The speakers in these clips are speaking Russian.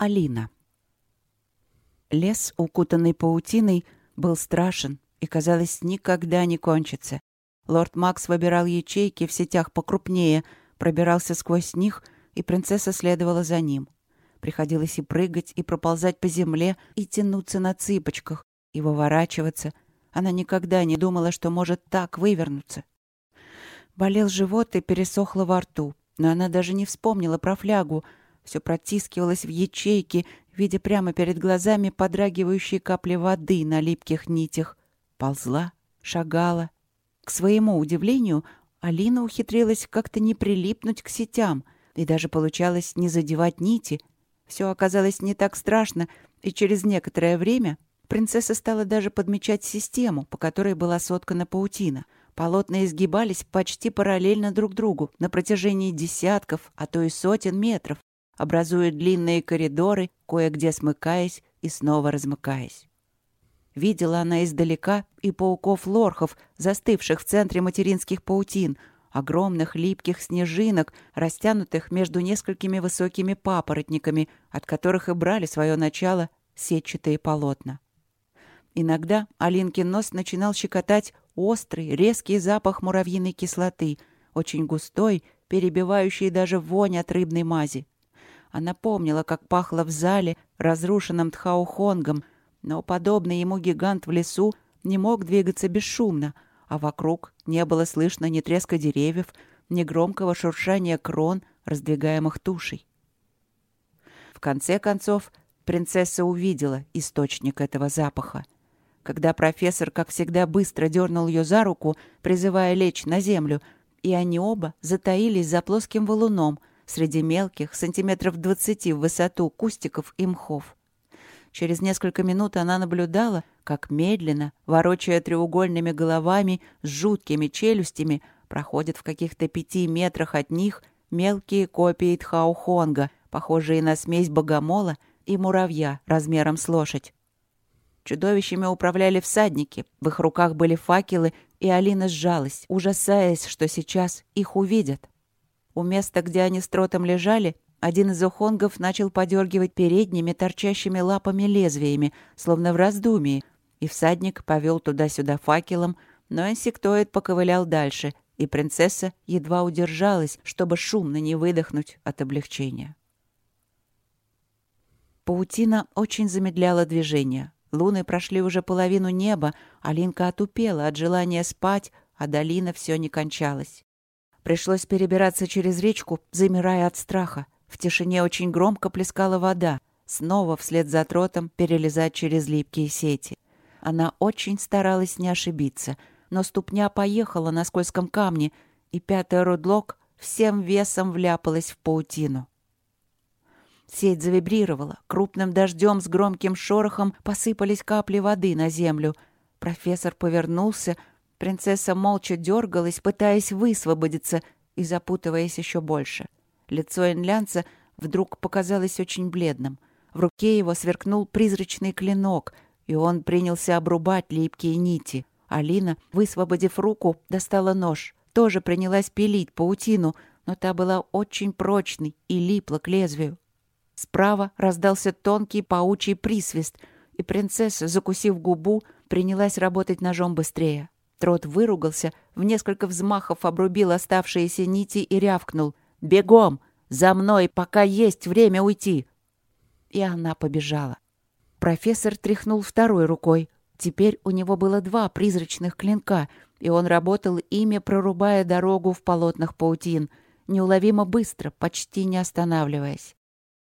Алина. Лес, укутанный паутиной, был страшен и, казалось, никогда не кончится. Лорд Макс выбирал ячейки в сетях покрупнее, пробирался сквозь них, и принцесса следовала за ним. Приходилось и прыгать, и проползать по земле, и тянуться на цыпочках, и выворачиваться. Она никогда не думала, что может так вывернуться. Болел живот и пересохло во рту, но она даже не вспомнила про флягу — все протискивалось в ячейки, видя прямо перед глазами подрагивающие капли воды на липких нитях. Ползла, шагала. К своему удивлению, Алина ухитрилась как-то не прилипнуть к сетям, и даже получалось не задевать нити. Все оказалось не так страшно, и через некоторое время принцесса стала даже подмечать систему, по которой была соткана паутина. Полотна изгибались почти параллельно друг другу на протяжении десятков, а то и сотен метров образуя длинные коридоры, кое-где смыкаясь и снова размыкаясь. Видела она издалека и пауков-лорхов, застывших в центре материнских паутин, огромных липких снежинок, растянутых между несколькими высокими папоротниками, от которых и брали свое начало сетчатые полотна. Иногда Алинкин нос начинал щекотать острый, резкий запах муравьиной кислоты, очень густой, перебивающий даже вонь от рыбной мази. Она помнила, как пахло в зале, разрушенном Тхаухонгом, но подобный ему гигант в лесу не мог двигаться бесшумно, а вокруг не было слышно ни треска деревьев, ни громкого шуршания крон, раздвигаемых тушей. В конце концов, принцесса увидела источник этого запаха. Когда профессор, как всегда, быстро дернул ее за руку, призывая лечь на землю, и они оба затаились за плоским валуном, среди мелких, сантиметров двадцати в высоту кустиков и мхов. Через несколько минут она наблюдала, как медленно, ворочая треугольными головами с жуткими челюстями, проходят в каких-то пяти метрах от них мелкие копии Тхаухонга, похожие на смесь богомола и муравья размером с лошадь. Чудовищами управляли всадники, в их руках были факелы, и Алина сжалась, ужасаясь, что сейчас их увидят. У места, где они с тротом лежали, один из ухонгов начал подергивать передними торчащими лапами лезвиями, словно в раздумии, и всадник повел туда-сюда факелом, но инсектоид поковылял дальше, и принцесса едва удержалась, чтобы шумно не выдохнуть от облегчения. Паутина очень замедляла движение. Луны прошли уже половину неба, а Линка отупела от желания спать, а долина все не кончалась. Пришлось перебираться через речку, замирая от страха. В тишине очень громко плескала вода. Снова вслед за тротом перелезать через липкие сети. Она очень старалась не ошибиться, но ступня поехала на скользком камне, и пятая рудлок всем весом вляпалась в паутину. Сеть завибрировала. Крупным дождем с громким шорохом посыпались капли воды на землю. Профессор повернулся, Принцесса молча дергалась, пытаясь высвободиться и запутываясь еще больше. Лицо инлянца вдруг показалось очень бледным. В руке его сверкнул призрачный клинок, и он принялся обрубать липкие нити. Алина, высвободив руку, достала нож. Тоже принялась пилить паутину, но та была очень прочной и липла к лезвию. Справа раздался тонкий паучий присвист, и принцесса, закусив губу, принялась работать ножом быстрее. Трот выругался, в несколько взмахов обрубил оставшиеся нити и рявкнул. «Бегом! За мной, пока есть время уйти!» И она побежала. Профессор тряхнул второй рукой. Теперь у него было два призрачных клинка, и он работал ими, прорубая дорогу в полотнах паутин, неуловимо быстро, почти не останавливаясь.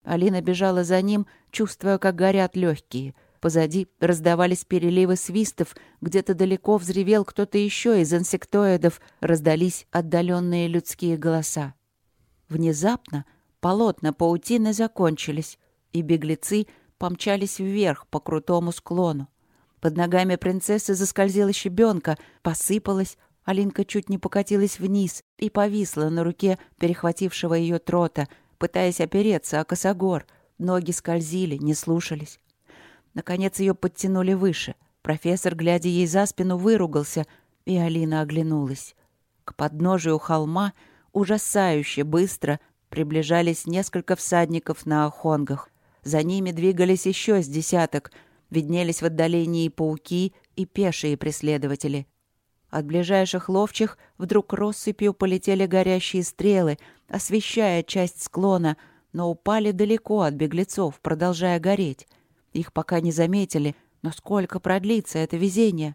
Алина бежала за ним, чувствуя, как горят легкие — Позади раздавались переливы свистов, где-то далеко взревел кто-то еще из инсектоидов, раздались отдаленные людские голоса. Внезапно полотна паутины закончились, и беглецы помчались вверх по крутому склону. Под ногами принцессы заскользила щебенка, посыпалась, Алинка чуть не покатилась вниз и повисла на руке перехватившего ее трота, пытаясь опереться о косогор. Ноги скользили, не слушались. Наконец ее подтянули выше. Профессор, глядя ей за спину, выругался, и Алина оглянулась. К подножию холма ужасающе быстро приближались несколько всадников на охонгах. За ними двигались еще с десяток. Виднелись в отдалении пауки и пешие преследователи. От ближайших ловчих вдруг россыпью полетели горящие стрелы, освещая часть склона, но упали далеко от беглецов, продолжая гореть. Их пока не заметили, но сколько продлится это везение?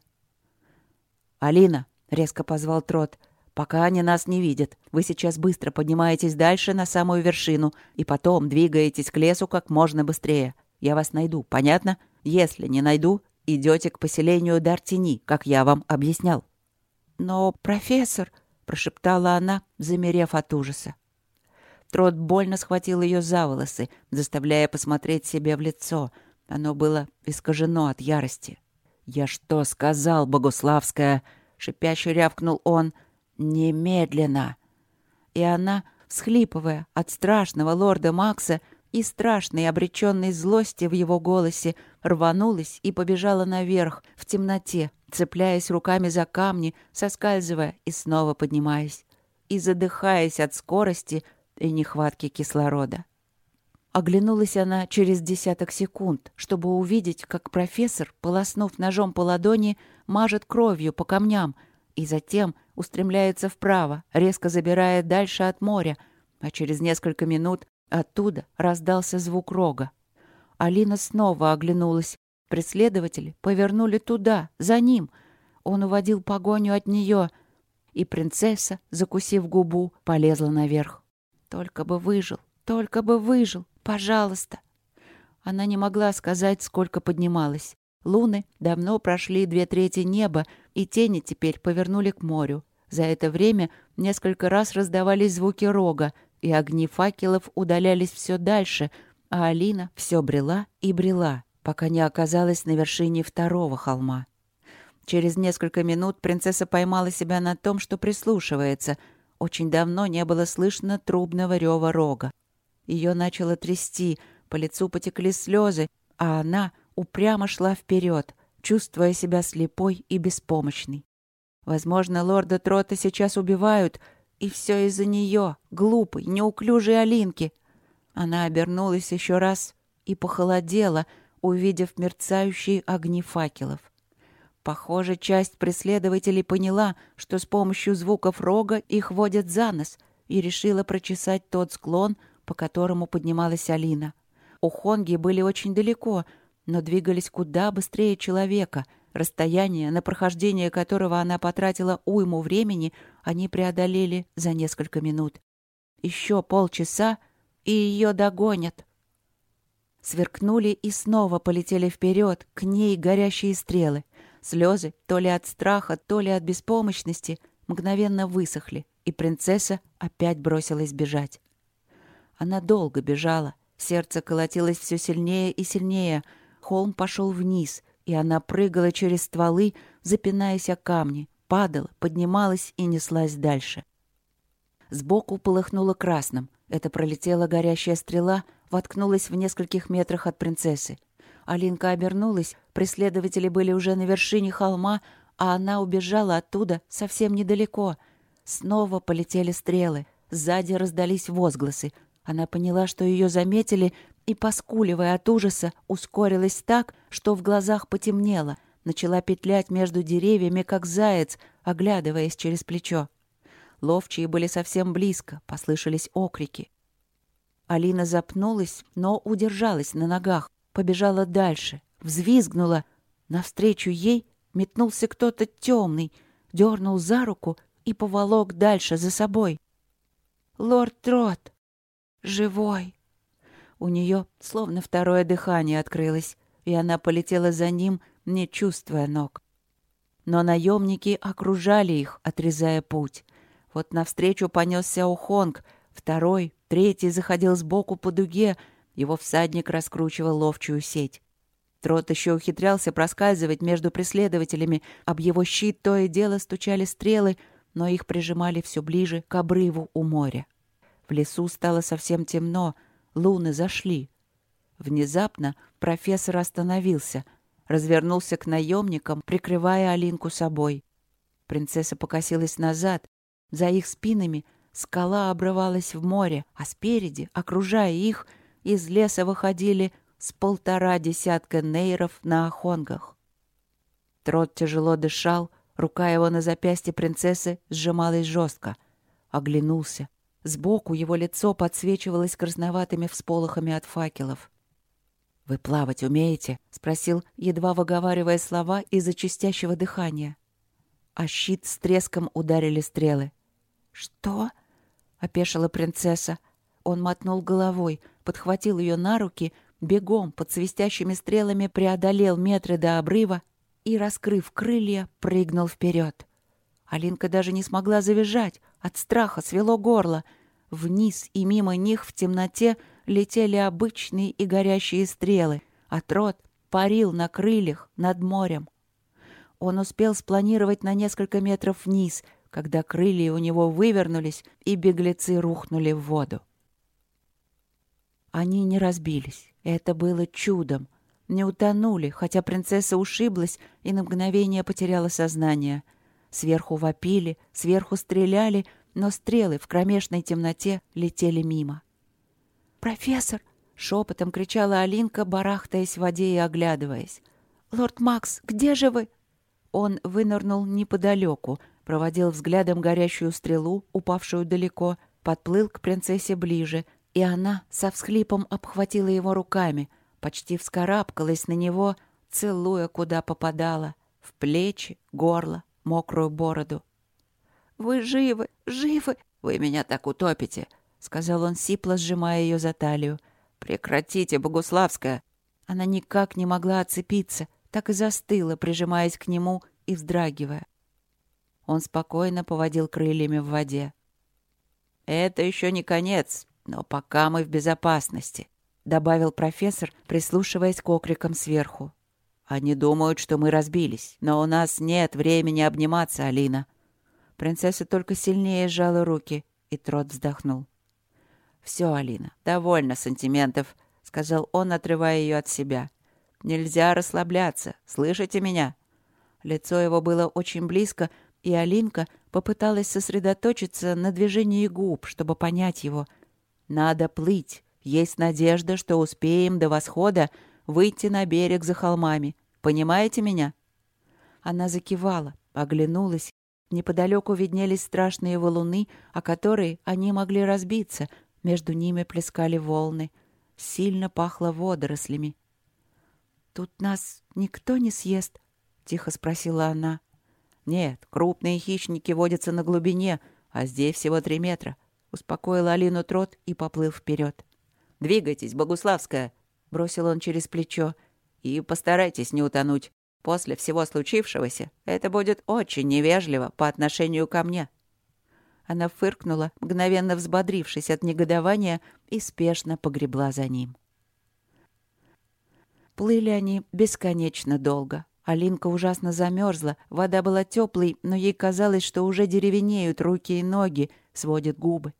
«Алина!» — резко позвал Трот — Пока они нас не видят. Вы сейчас быстро поднимаетесь дальше на самую вершину и потом двигаетесь к лесу как можно быстрее. Я вас найду, понятно? Если не найду, идете к поселению Дартини, как я вам объяснял». «Но, профессор...» — прошептала она, замерев от ужаса. Трот больно схватил ее за волосы, заставляя посмотреть себе в лицо. Оно было искажено от ярости. «Я что сказал, Богуславская?» — шипяще рявкнул он — «Немедленно!» И она, всхлипывая от страшного лорда Макса и страшной обреченной злости в его голосе, рванулась и побежала наверх, в темноте, цепляясь руками за камни, соскальзывая и снова поднимаясь, и задыхаясь от скорости и нехватки кислорода. Оглянулась она через десяток секунд, чтобы увидеть, как профессор, полоснув ножом по ладони, мажет кровью по камням — и затем устремляется вправо, резко забирая дальше от моря, а через несколько минут оттуда раздался звук рога. Алина снова оглянулась. Преследователи повернули туда, за ним. Он уводил погоню от нее, и принцесса, закусив губу, полезла наверх. Только бы выжил, только бы выжил, пожалуйста. Она не могла сказать, сколько поднималась. Луны давно прошли две трети неба, и тени теперь повернули к морю. За это время несколько раз раздавались звуки рога, и огни факелов удалялись все дальше, а Алина все брела и брела, пока не оказалась на вершине второго холма. Через несколько минут принцесса поймала себя на том, что прислушивается. Очень давно не было слышно трубного рева рога. Ее начало трясти, по лицу потекли слезы, а она упрямо шла вперед, чувствуя себя слепой и беспомощной. Возможно, лорда Трота сейчас убивают, и все из-за нее, глупой, неуклюжей Алинки. Она обернулась еще раз и похолодела, увидев мерцающие огни факелов. Похоже, часть преследователей поняла, что с помощью звуков рога их водят за нос, и решила прочесать тот склон, по которому поднималась Алина. У Хонги были очень далеко — но двигались куда быстрее человека. Расстояние, на прохождение которого она потратила уйму времени, они преодолели за несколько минут. Еще полчаса, и ее догонят. Сверкнули и снова полетели вперед, к ней горящие стрелы. Слезы, то ли от страха, то ли от беспомощности, мгновенно высохли, и принцесса опять бросилась бежать. Она долго бежала, сердце колотилось все сильнее и сильнее — Холм пошел вниз, и она прыгала через стволы, запинаясь о камни, падала, поднималась и неслась дальше. Сбоку полыхнуло красным. Это пролетела горящая стрела, воткнулась в нескольких метрах от принцессы. Алинка обернулась, преследователи были уже на вершине холма, а она убежала оттуда совсем недалеко. Снова полетели стрелы, сзади раздались возгласы. Она поняла, что ее заметили, и, поскуливая от ужаса, ускорилась так, что в глазах потемнело, начала петлять между деревьями, как заяц, оглядываясь через плечо. Ловчие были совсем близко, послышались окрики. Алина запнулась, но удержалась на ногах, побежала дальше, взвизгнула. Навстречу ей метнулся кто-то темный, дернул за руку и поволок дальше за собой. «Лорд Трот! Живой!» У нее словно второе дыхание открылось, и она полетела за ним, не чувствуя ног. Но наемники окружали их, отрезая путь. Вот навстречу понесся Ухонг, второй, третий заходил сбоку по дуге, его всадник раскручивал ловчую сеть. Трот еще ухитрялся проскальзывать между преследователями, об его щит то и дело стучали стрелы, но их прижимали все ближе к обрыву у моря. В лесу стало совсем темно, Луны зашли. Внезапно профессор остановился, развернулся к наемникам, прикрывая Алинку собой. Принцесса покосилась назад. За их спинами скала обрывалась в море, а спереди, окружая их, из леса выходили с полтора десятка нейров на охонгах. Трот тяжело дышал, рука его на запястье принцессы сжималась жестко. Оглянулся. Сбоку его лицо подсвечивалось красноватыми всполохами от факелов. «Вы плавать умеете?» — спросил, едва выговаривая слова из-за частящего дыхания. А щит с треском ударили стрелы. «Что?» — опешила принцесса. Он мотнул головой, подхватил ее на руки, бегом под свистящими стрелами преодолел метры до обрыва и, раскрыв крылья, прыгнул вперед. Алинка даже не смогла завизжать, от страха свело горло. Вниз и мимо них в темноте летели обычные и горящие стрелы, а трот парил на крыльях над морем. Он успел спланировать на несколько метров вниз, когда крылья у него вывернулись, и беглецы рухнули в воду. Они не разбились. Это было чудом. Не утонули, хотя принцесса ушиблась и на мгновение потеряла сознание. Сверху вопили, сверху стреляли, но стрелы в кромешной темноте летели мимо. «Профессор!» — шепотом кричала Алинка, барахтаясь в воде и оглядываясь. «Лорд Макс, где же вы?» Он вынырнул неподалеку, проводил взглядом горящую стрелу, упавшую далеко, подплыл к принцессе ближе, и она со всхлипом обхватила его руками, почти вскарабкалась на него, целуя, куда попадала, в плечи, горло, мокрую бороду. «Вы живы, живы! Вы меня так утопите!» — сказал он сипло, сжимая ее за талию. «Прекратите, Богуславская!» Она никак не могла отцепиться, так и застыла, прижимаясь к нему и вздрагивая. Он спокойно поводил крыльями в воде. «Это еще не конец, но пока мы в безопасности», — добавил профессор, прислушиваясь к окрикам сверху. «Они думают, что мы разбились, но у нас нет времени обниматься, Алина». Принцесса только сильнее сжала руки, и Трот вздохнул. «Все, Алина, довольно сантиментов», — сказал он, отрывая ее от себя. «Нельзя расслабляться. Слышите меня?» Лицо его было очень близко, и Алинка попыталась сосредоточиться на движении губ, чтобы понять его. «Надо плыть. Есть надежда, что успеем до восхода выйти на берег за холмами. Понимаете меня?» Она закивала, оглянулась. Неподалеку виднелись страшные валуны, о которые они могли разбиться — между ними плескали волны. Сильно пахло водорослями. «Тут нас никто не съест?» — тихо спросила она. «Нет, крупные хищники водятся на глубине, а здесь всего три метра», — успокоила Алину Трот и поплыл вперед. «Двигайтесь, Богуславская!» — бросил он через плечо. «И постарайтесь не утонуть. После всего случившегося это будет очень невежливо по отношению ко мне». Она фыркнула, мгновенно взбодрившись от негодования, и спешно погребла за ним. Плыли они бесконечно долго. Алинка ужасно замерзла, вода была теплой, но ей казалось, что уже деревенеют руки и ноги, сводят губы.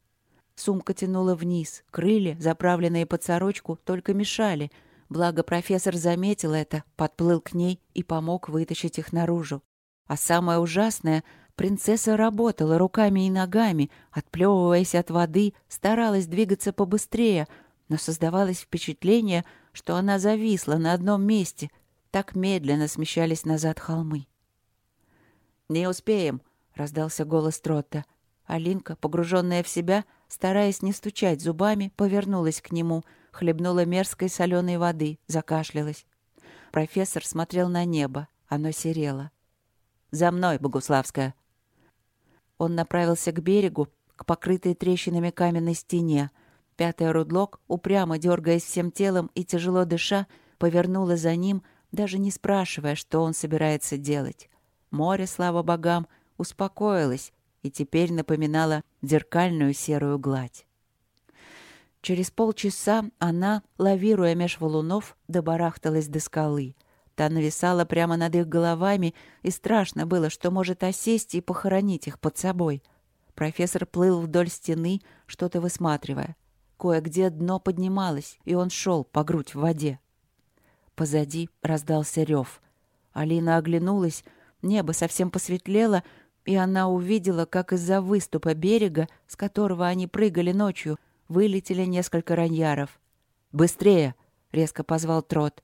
Сумка тянула вниз, крылья, заправленные под сорочку, только мешали. Благо профессор заметил это, подплыл к ней и помог вытащить их наружу. А самое ужасное — Принцесса работала руками и ногами, отплевываясь от воды, старалась двигаться побыстрее, но создавалось впечатление, что она зависла на одном месте. Так медленно смещались назад холмы. «Не успеем», — раздался голос Тротта. Алинка, погруженная в себя, стараясь не стучать зубами, повернулась к нему, хлебнула мерзкой соленой воды, закашлялась. Профессор смотрел на небо. Оно серело. «За мной, Богуславская!» Он направился к берегу, к покрытой трещинами каменной стене. Пятая Рудлок, упрямо дергаясь всем телом и тяжело дыша, повернула за ним, даже не спрашивая, что он собирается делать. Море, слава богам, успокоилось и теперь напоминало зеркальную серую гладь. Через полчаса она, лавируя меж валунов, добарахталась до скалы — Та нависала прямо над их головами, и страшно было, что может осесть и похоронить их под собой. Профессор плыл вдоль стены, что-то высматривая. Кое-где дно поднималось, и он шел по грудь в воде. Позади раздался рев. Алина оглянулась, небо совсем посветлело, и она увидела, как из-за выступа берега, с которого они прыгали ночью, вылетели несколько раньяров. «Быстрее!» — резко позвал Трот.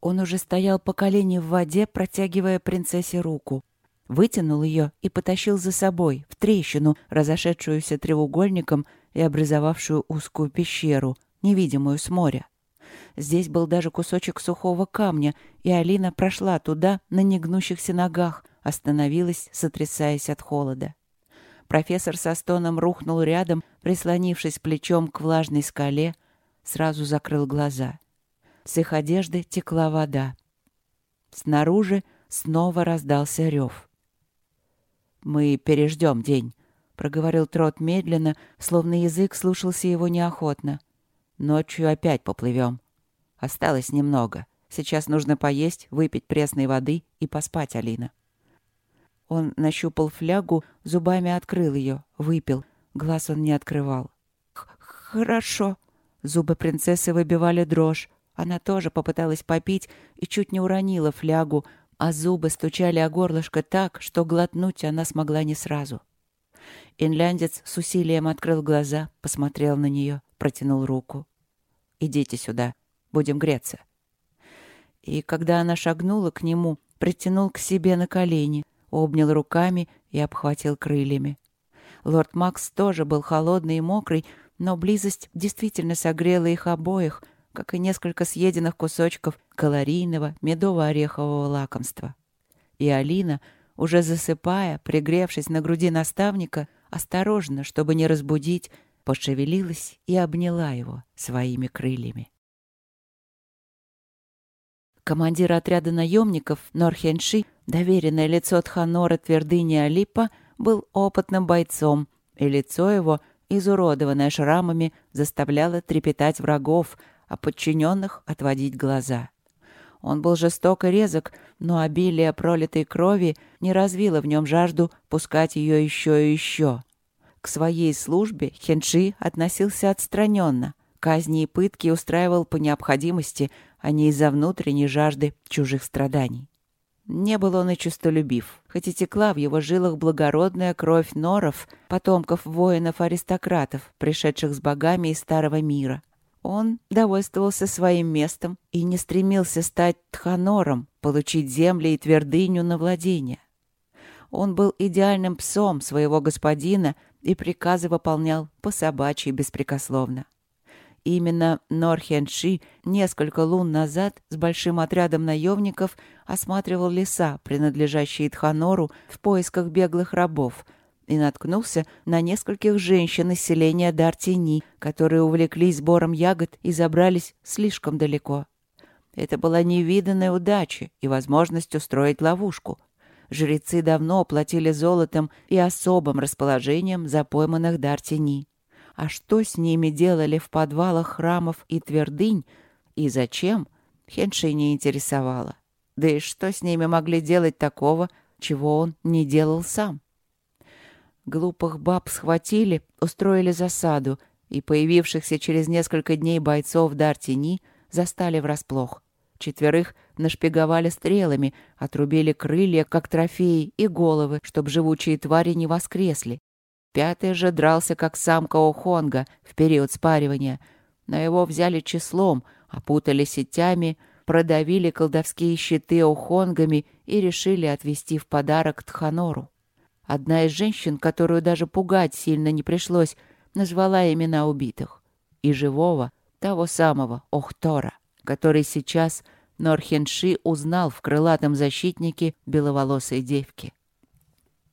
Он уже стоял по колени в воде, протягивая принцессе руку. Вытянул ее и потащил за собой, в трещину, разошедшуюся треугольником и образовавшую узкую пещеру, невидимую с моря. Здесь был даже кусочек сухого камня, и Алина прошла туда на негнущихся ногах, остановилась, сотрясаясь от холода. Профессор со стоном рухнул рядом, прислонившись плечом к влажной скале, сразу закрыл глаза. С их одежды текла вода. Снаружи снова раздался рев. «Мы переждем день», — проговорил Трот медленно, словно язык слушался его неохотно. «Ночью опять поплывем. Осталось немного. Сейчас нужно поесть, выпить пресной воды и поспать, Алина». Он нащупал флягу, зубами открыл ее, выпил. Глаз он не открывал. «Хорошо». Зубы принцессы выбивали дрожь. Она тоже попыталась попить и чуть не уронила флягу, а зубы стучали о горлышко так, что глотнуть она смогла не сразу. Инляндец с усилием открыл глаза, посмотрел на нее, протянул руку. «Идите сюда, будем греться». И когда она шагнула к нему, притянул к себе на колени, обнял руками и обхватил крыльями. Лорд Макс тоже был холодный и мокрый, но близость действительно согрела их обоих, как и несколько съеденных кусочков калорийного медово-орехового лакомства. И Алина, уже засыпая, пригревшись на груди наставника, осторожно, чтобы не разбудить, пошевелилась и обняла его своими крыльями. Командир отряда наемников Норхенши, доверенное лицо Тханора твердыни Алипа, был опытным бойцом, и лицо его, изуродованное шрамами, заставляло трепетать врагов, а подчиненных отводить глаза. Он был жесток и резок, но обилие пролитой крови не развило в нем жажду пускать ее еще и еще. К своей службе Хенши относился отстраненно. Казни и пытки устраивал по необходимости, а не из-за внутренней жажды чужих страданий. Не был он и честолюбив, хоть и текла в его жилах благородная кровь норов, потомков воинов-аристократов, пришедших с богами из Старого мира. Он довольствовался своим местом и не стремился стать тханором, получить земли и твердыню на владение. Он был идеальным псом своего господина и приказы выполнял по собачьи беспрекословно. Именно Норхенши несколько лун назад с большим отрядом наемников осматривал леса, принадлежащие Тханору, в поисках беглых рабов, и наткнулся на нескольких женщин из селения Дартини, которые увлеклись сбором ягод и забрались слишком далеко. Это была невиданная удача и возможность устроить ловушку. Жрецы давно оплатили золотом и особым расположением за пойманных Дартини. А что с ними делали в подвалах храмов и твердынь, и зачем, Хенши не интересовало. Да и что с ними могли делать такого, чего он не делал сам? Глупых баб схватили, устроили засаду, и появившихся через несколько дней бойцов Дартини застали врасплох. Четверых нашпиговали стрелами, отрубили крылья, как трофеи, и головы, чтобы живучие твари не воскресли. Пятый же дрался как самка Охонга в период спаривания, но его взяли числом, опутали сетями, продавили колдовские щиты Охонгами и решили отвезти в подарок Тханору. Одна из женщин, которую даже пугать сильно не пришлось, назвала имена убитых. И живого, того самого Охтора, который сейчас Норхенши узнал в крылатом защитнике беловолосой девки.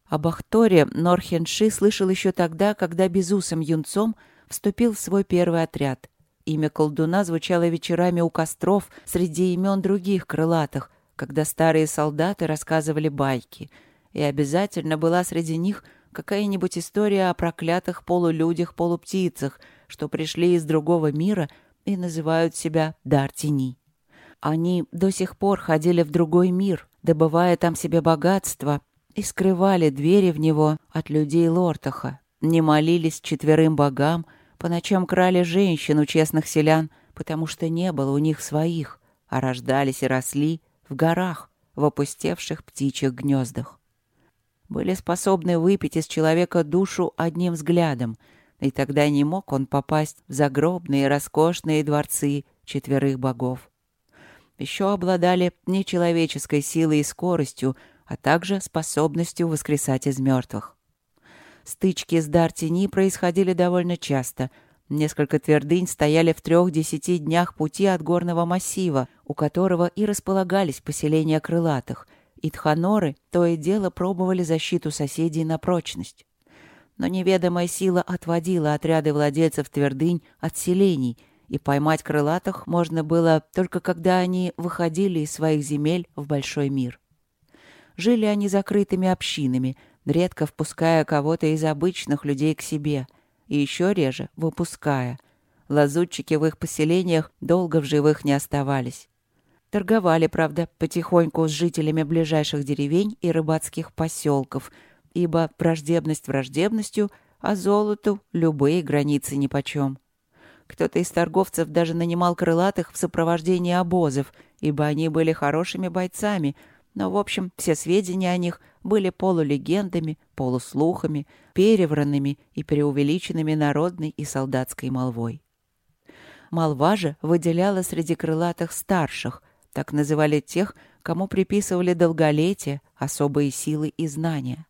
Об Ахторе Норхенши слышал еще тогда, когда безусым юнцом вступил в свой первый отряд. Имя колдуна звучало вечерами у костров среди имен других крылатых, когда старые солдаты рассказывали байки. И обязательно была среди них какая-нибудь история о проклятых полулюдях-полуптицах, что пришли из другого мира и называют себя Дартини. Они до сих пор ходили в другой мир, добывая там себе богатство — и скрывали двери в него от людей Лортаха, не молились четверым богам, по ночам крали женщин у честных селян, потому что не было у них своих, а рождались и росли в горах, в опустевших птичьих гнездах. Были способны выпить из человека душу одним взглядом, и тогда не мог он попасть в загробные роскошные дворцы четверых богов. Еще обладали нечеловеческой силой и скоростью, а также способностью воскресать из мертвых. Стычки с Дартини происходили довольно часто. Несколько твердынь стояли в трех-десяти днях пути от горного массива, у которого и располагались поселения крылатых, и тханоры то и дело пробовали защиту соседей на прочность. Но неведомая сила отводила отряды владельцев твердынь от селений, и поймать крылатых можно было только когда они выходили из своих земель в большой мир. Жили они закрытыми общинами — редко впуская кого-то из обычных людей к себе, и еще реже выпуская. Лазутчики в их поселениях долго в живых не оставались. Торговали, правда, потихоньку с жителями ближайших деревень и рыбацких поселков, ибо враждебность враждебностью, а золоту любые границы нипочем. Кто-то из торговцев даже нанимал крылатых в сопровождении обозов, ибо они были хорошими бойцами, но, в общем, все сведения о них были полулегендами, полуслухами, перевранными и преувеличенными народной и солдатской молвой. Молва же выделяла среди крылатых старших, так называли тех, кому приписывали долголетие, особые силы и знания.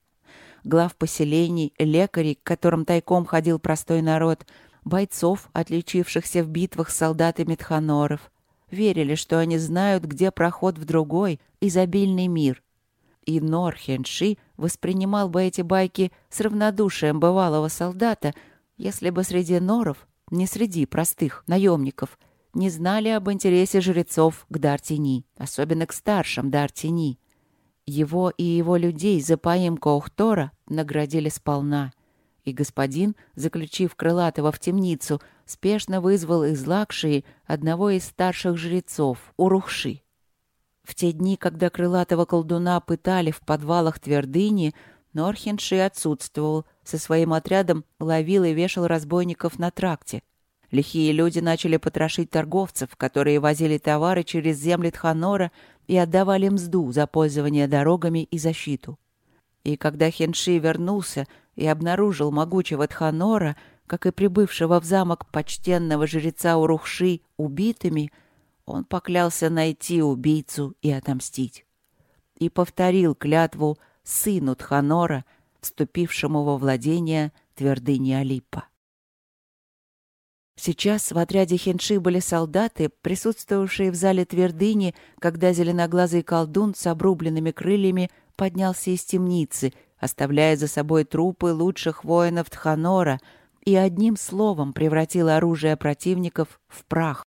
Глав поселений, лекарей, к которым тайком ходил простой народ, бойцов, отличившихся в битвах с солдатами Тханоров, верили, что они знают, где проход в другой, изобильный мир, и Нор Хенши воспринимал бы эти байки с равнодушием бывалого солдата, если бы среди норов, не среди простых наемников, не знали об интересе жрецов к Дартини, особенно к старшим Дартини. Его и его людей за поимку Охтора наградили сполна, и господин, заключив Крылатого в темницу, спешно вызвал из Лакшии одного из старших жрецов, Урухши. В те дни, когда крылатого колдуна пытали в подвалах твердыни, Норхенши отсутствовал. Со своим отрядом ловил и вешал разбойников на тракте. Лихие люди начали потрошить торговцев, которые возили товары через земли Тханора и отдавали мзду за пользование дорогами и защиту. И когда Хенши вернулся и обнаружил могучего Тханора, как и прибывшего в замок почтенного жреца Урухши, убитыми — он поклялся найти убийцу и отомстить. И повторил клятву сыну Тханора, вступившему во владение твердыни Алиппа. Сейчас в отряде Хенши были солдаты, присутствовавшие в зале твердыни, когда зеленоглазый колдун с обрубленными крыльями поднялся из темницы, оставляя за собой трупы лучших воинов Тханора, и одним словом превратил оружие противников в прах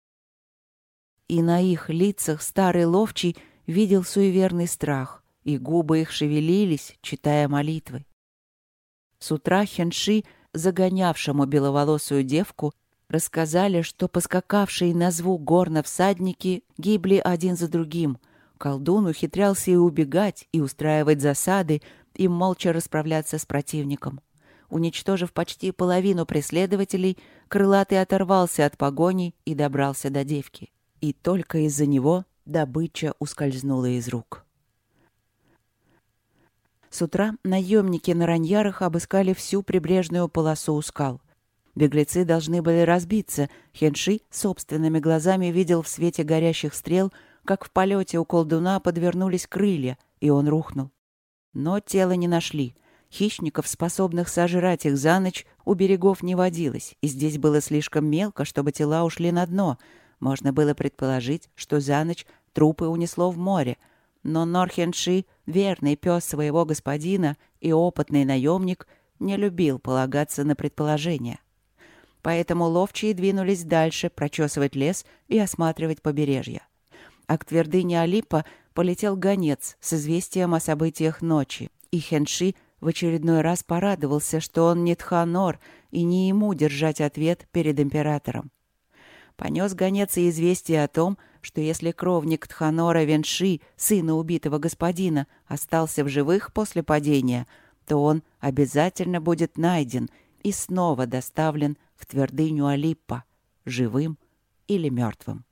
и на их лицах старый ловчий видел суеверный страх, и губы их шевелились, читая молитвы. С утра Хенши, загонявшему беловолосую девку, рассказали, что поскакавшие на звук горно всадники гибли один за другим. Колдун ухитрялся и убегать, и устраивать засады, и молча расправляться с противником. Уничтожив почти половину преследователей, крылатый оторвался от погони и добрался до девки и только из-за него добыча ускользнула из рук. С утра наемники на раньярах обыскали всю прибрежную полосу у скал. Беглецы должны были разбиться. Хенши собственными глазами видел в свете горящих стрел, как в полете у колдуна подвернулись крылья, и он рухнул. Но тело не нашли. Хищников, способных сожрать их за ночь, у берегов не водилось, и здесь было слишком мелко, чтобы тела ушли на дно — можно было предположить, что за ночь трупы унесло в море, но Норхенши, верный пес своего господина и опытный наемник, не любил полагаться на предположения. Поэтому ловчие двинулись дальше прочесывать лес и осматривать побережье. А к твердыне Алипа полетел гонец с известием о событиях ночи, и Хенши в очередной раз порадовался, что он не Тханор и не ему держать ответ перед императором. Понес гонец и известие о том, что если кровник Тханора Венши, сына убитого господина, остался в живых после падения, то он обязательно будет найден и снова доставлен в твердыню Алиппа, живым или мертвым.